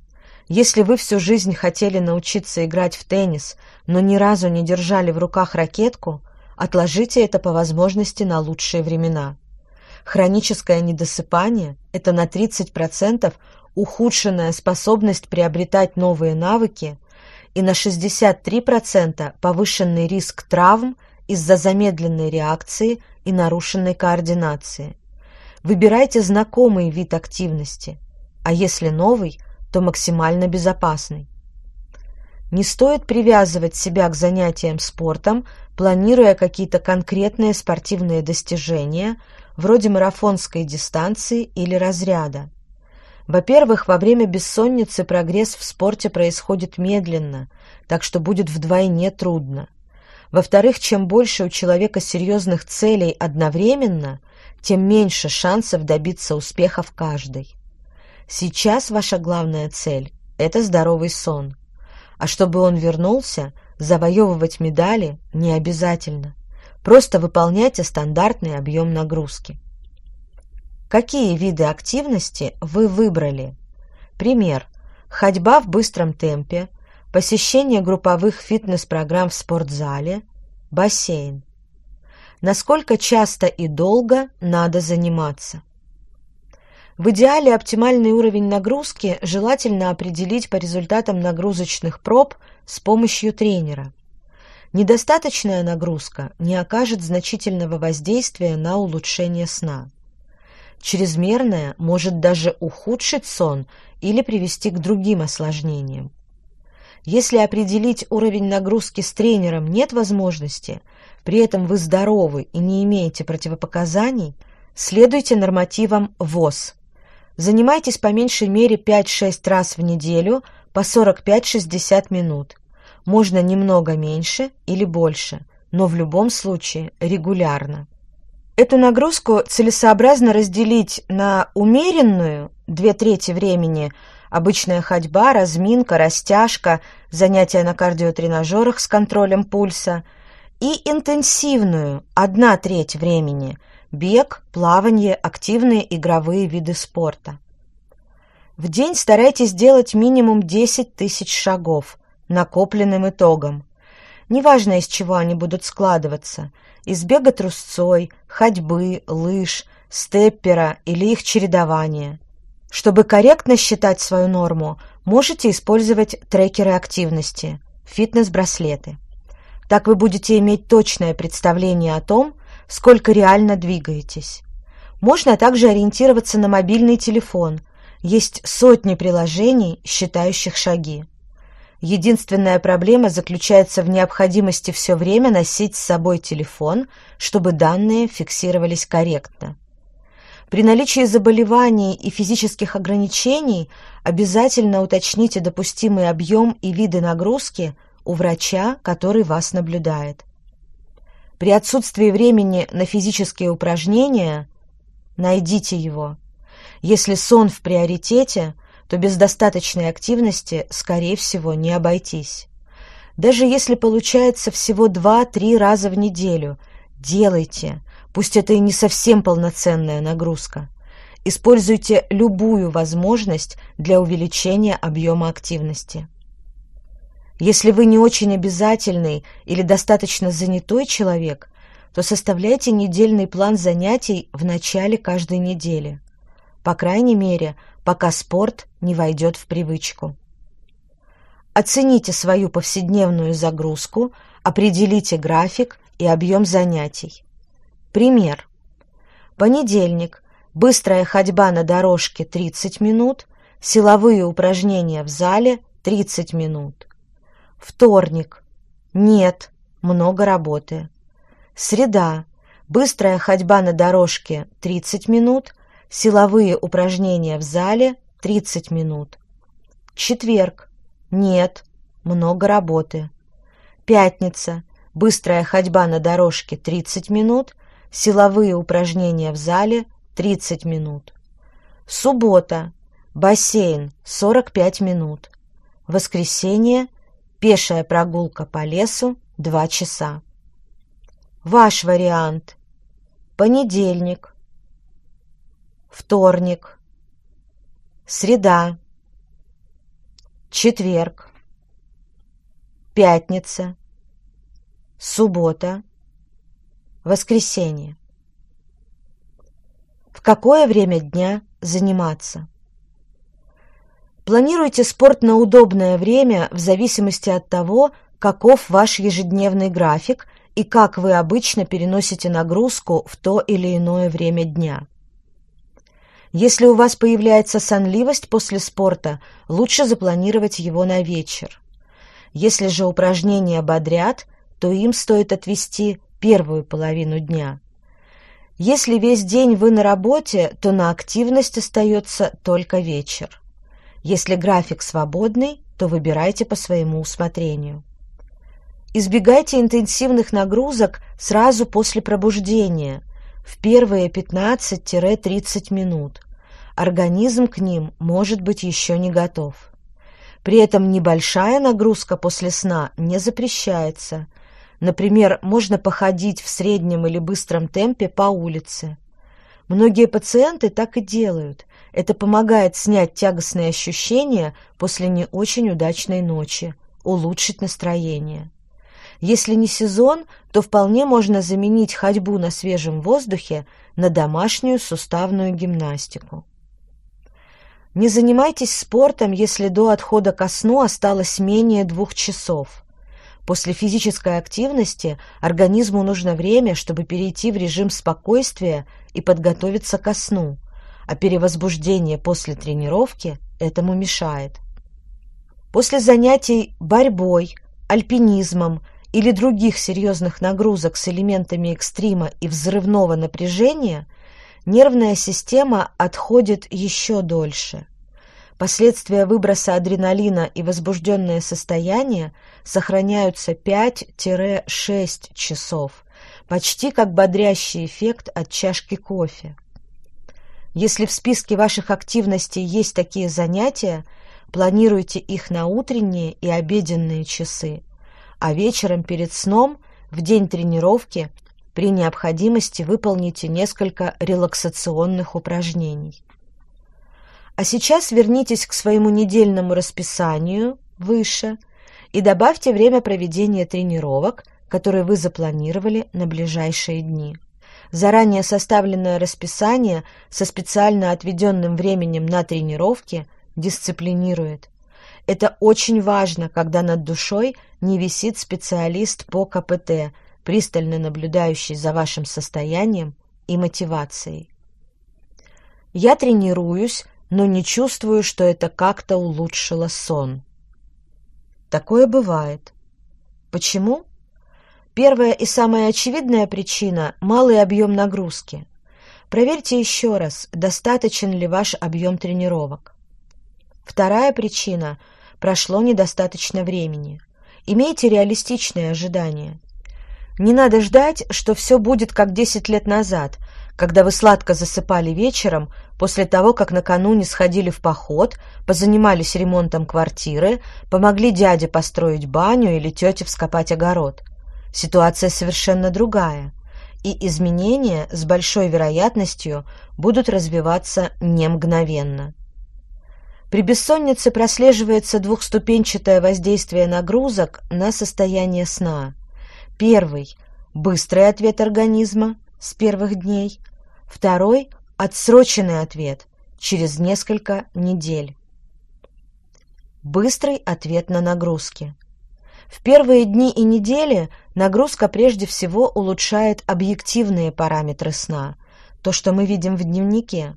Если вы всю жизнь хотели научиться играть в теннис, но ни разу не держали в руках ракетку, отложите это по возможности на лучшие времена. Хроническое недосыпание – это на 30% ухудшенная способность приобретать новые навыки и на 63% повышенный риск травм из-за замедленной реакции и нарушенной координации. Выбирайте знакомый вид активности, а если новый, то максимально безопасный. Не стоит привязывать себя к занятиям спортом, планируя какие-то конкретные спортивные достижения, вроде марафонской дистанции или разряда. Во-первых, во время бессонницы прогресс в спорте происходит медленно, так что будет вдвойне трудно. Во-вторых, чем больше у человека серьезных целей одновременно, тем меньше шансов добиться успеха в каждой. Сейчас ваша главная цель – это здоровый сон. А чтобы он вернулся, завоевывать медали не обязательно. Просто выполняйте стандартный объем нагрузки. Какие виды активности вы выбрали? Пример. Ходьба в быстром темпе – посещение групповых фитнес-программ в спортзале, бассейн. Насколько часто и долго надо заниматься? В идеале оптимальный уровень нагрузки желательно определить по результатам нагрузочных проб с помощью тренера. Недостаточная нагрузка не окажет значительного воздействия на улучшение сна. Чрезмерная может даже ухудшить сон или привести к другим осложнениям. Если определить уровень нагрузки с тренером нет возможности, при этом вы здоровы и не имеете противопоказаний, следуйте нормативам ВОЗ. Занимайтесь по меньшей мере 5-6 раз в неделю по 45-60 минут. Можно немного меньше или больше, но в любом случае регулярно. Эту нагрузку целесообразно разделить на умеренную, две трети времени – обычная ходьба, разминка, растяжка, занятия на кардиотренажерах с контролем пульса и интенсивную, одна треть времени, бег, плавание, активные игровые виды спорта. В день старайтесь делать минимум 10 тысяч шагов, накопленным итогом. Неважно, из чего они будут складываться – из бега трусцой, ходьбы, лыж, степпера или их чередования – чтобы корректно считать свою норму, можете использовать трекеры активности, фитнес-браслеты. Так вы будете иметь точное представление о том, сколько реально двигаетесь. Можно также ориентироваться на мобильный телефон. Есть сотни приложений, считающих шаги. Единственная проблема заключается в необходимости все время носить с собой телефон, чтобы данные фиксировались корректно. При наличии заболеваний и физических ограничений обязательно уточните допустимый объем и виды нагрузки у врача, который вас наблюдает. При отсутствии времени на физические упражнения найдите его. Если сон в приоритете, то без достаточной активности, скорее всего, не обойтись. Даже если получается всего 2-3 раза в неделю, делайте, пусть это и не совсем полноценная нагрузка. Используйте любую возможность для увеличения объема активности. Если вы не очень обязательный или достаточно занятой человек, то составляйте недельный план занятий в начале каждой недели. По крайней мере, пока спорт не войдет в привычку. Оцените свою повседневную загрузку, определите график и объем занятий. Пример. Понедельник. Быстрая ходьба на дорожке 30 минут, силовые упражнения в зале 30 минут. Вторник. Нет, много работы. Среда. Быстрая ходьба на дорожке 30 минут, силовые упражнения в зале 30 минут. Четверг. Нет, много работы. Пятница. Быстрая ходьба на дорожке 30 минут, силовые упражнения в зале 30 минут. Суббота. Бассейн 45 минут. Воскресенье. Пешая прогулка по лесу 2 часа. Ваш вариант. Понедельник. Вторник среда, четверг, пятница, суббота, воскресенье. В какое время дня заниматься? Планируйте спорт на удобное время в зависимости от того, каков ваш ежедневный график и как вы обычно переносите нагрузку в то или иное время дня. Если у вас появляется сонливость после спорта, лучше запланировать его на вечер. Если же упражнения бодрят, то им стоит отвести первую половину дня. Если весь день вы на работе, то на активность остается только вечер. Если график свободный, то выбирайте по своему усмотрению. Избегайте интенсивных нагрузок сразу после пробуждения, в первые 15-30 минут. Организм к ним может быть еще не готов. При этом небольшая нагрузка после сна не запрещается. Например, можно походить в среднем или быстром темпе по улице. Многие пациенты так и делают. Это помогает снять тягостные ощущения после не очень удачной ночи, улучшить настроение. Если не сезон, то вполне можно заменить ходьбу на свежем воздухе на домашнюю суставную гимнастику. Не занимайтесь спортом, если до отхода ко сну осталось менее двух часов. После физической активности организму нужно время, чтобы перейти в режим спокойствия и подготовиться ко сну, а перевозбуждение после тренировки этому мешает. После занятий борьбой, альпинизмом или других серьезных нагрузок с элементами экстрима и взрывного напряжения, нервная система отходит еще дольше. Последствия выброса адреналина и возбужденное состояние сохраняются 5-6 часов, почти как бодрящий эффект от чашки кофе. Если в списке ваших активностей есть такие занятия, планируйте их на утренние и обеденные часы а вечером перед сном, в день тренировки, при необходимости выполните несколько релаксационных упражнений. А сейчас вернитесь к своему недельному расписанию выше и добавьте время проведения тренировок, которые вы запланировали на ближайшие дни. Заранее составленное расписание со специально отведенным временем на тренировки дисциплинирует. Это очень важно, когда над душой не висит специалист по КПТ, пристально наблюдающий за вашим состоянием и мотивацией. Я тренируюсь, но не чувствую, что это как-то улучшило сон. Такое бывает. Почему? Первая и самая очевидная причина – малый объем нагрузки. Проверьте еще раз, достаточен ли ваш объем тренировок. Вторая причина – прошло недостаточно времени. Имейте реалистичные ожидания. Не надо ждать, что все будет как 10 лет назад, когда вы сладко засыпали вечером после того, как накануне сходили в поход, позанимались ремонтом квартиры, помогли дяде построить баню или тете вскопать огород. Ситуация совершенно другая, и изменения с большой вероятностью будут развиваться не мгновенно. При бессоннице прослеживается двухступенчатое воздействие нагрузок на состояние сна. Первый – быстрый ответ организма с первых дней. Второй – отсроченный ответ через несколько недель. Быстрый ответ на нагрузки. В первые дни и недели нагрузка прежде всего улучшает объективные параметры сна, то, что мы видим в дневнике.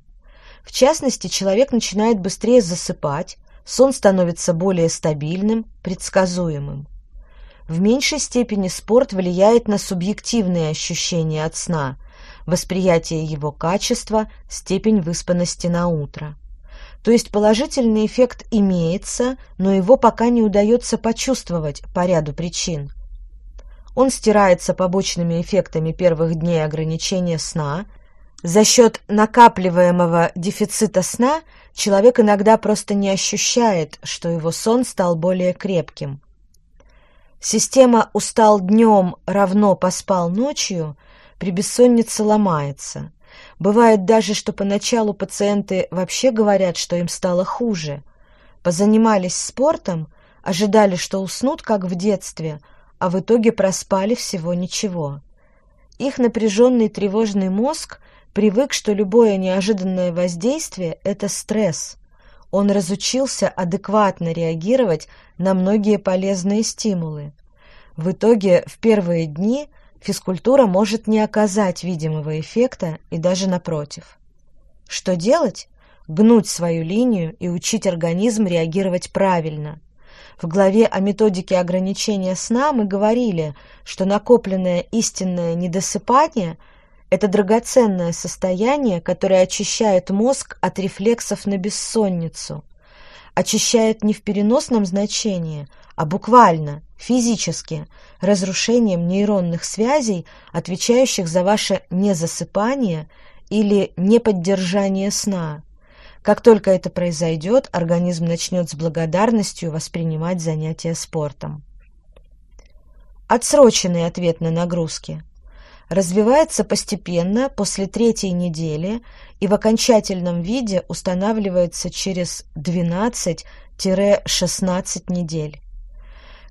В частности, человек начинает быстрее засыпать, сон становится более стабильным, предсказуемым. В меньшей степени спорт влияет на субъективные ощущения от сна, восприятие его качества, степень выспанности на утро. То есть положительный эффект имеется, но его пока не удается почувствовать по ряду причин. Он стирается побочными эффектами первых дней ограничения сна. За счет накапливаемого дефицита сна человек иногда просто не ощущает, что его сон стал более крепким. Система «устал днем равно поспал ночью» при бессоннице ломается. Бывает даже, что поначалу пациенты вообще говорят, что им стало хуже. Позанимались спортом, ожидали, что уснут, как в детстве, а в итоге проспали всего ничего. Их напряженный тревожный мозг привык, что любое неожиданное воздействие – это стресс. Он разучился адекватно реагировать на многие полезные стимулы. В итоге в первые дни – физкультура может не оказать видимого эффекта и даже напротив. Что делать? Гнуть свою линию и учить организм реагировать правильно. В главе о методике ограничения сна мы говорили, что накопленное истинное недосыпание – это драгоценное состояние, которое очищает мозг от рефлексов на бессонницу. Очищает не в переносном значении, а буквально, физически, разрушением нейронных связей, отвечающих за ваше незасыпание или неподдержание сна. Как только это произойдет, организм начнет с благодарностью воспринимать занятия спортом. Отсроченный ответ на нагрузки развивается постепенно после третьей недели и в окончательном виде устанавливается через 12-16 недель.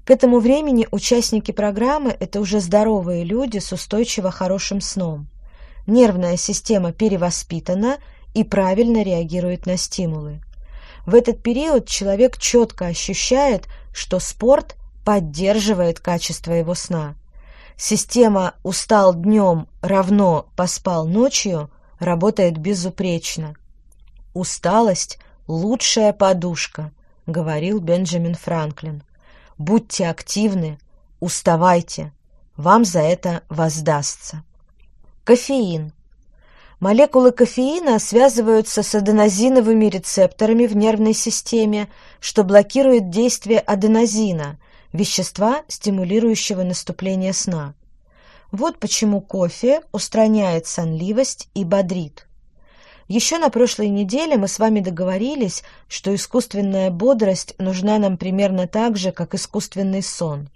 К этому времени участники программы – это уже здоровые люди с устойчиво хорошим сном. Нервная система перевоспитана и правильно реагирует на стимулы. В этот период человек четко ощущает, что спорт поддерживает качество его сна. Система «устал днем равно поспал ночью» работает безупречно. «Усталость – лучшая подушка», – говорил Бенджамин Франклин будьте активны, уставайте, вам за это воздастся. Кофеин. Молекулы кофеина связываются с аденозиновыми рецепторами в нервной системе, что блокирует действие аденозина, вещества, стимулирующего наступление сна. Вот почему кофе устраняет сонливость и бодрит. Еще на прошлой неделе мы с вами договорились, что искусственная бодрость нужна нам примерно так же, как искусственный сон.